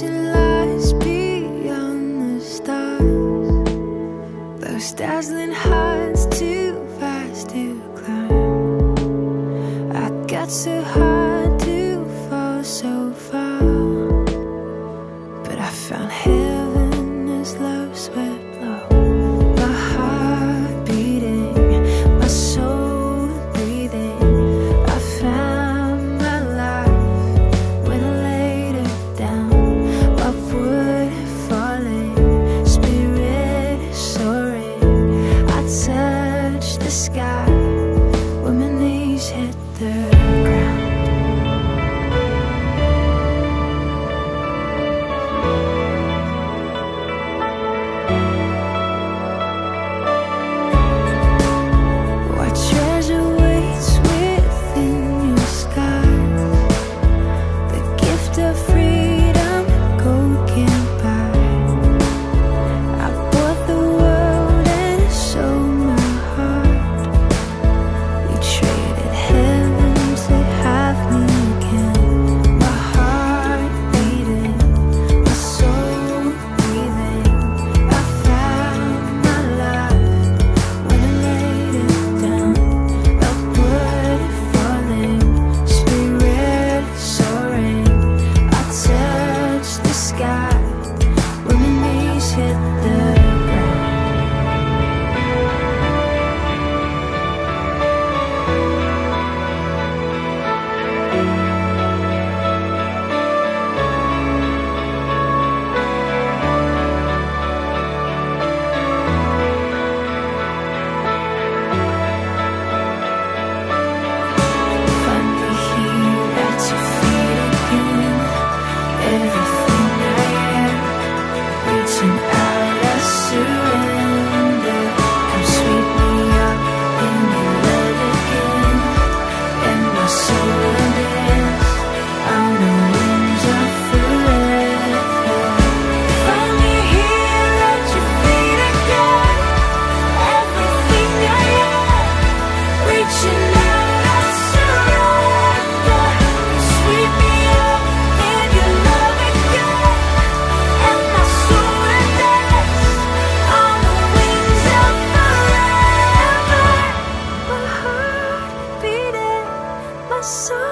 flashing beyond the stars. Those dazzling heights too fast to climb. I got so high to fall so far, but I found heaven as love swept. 所。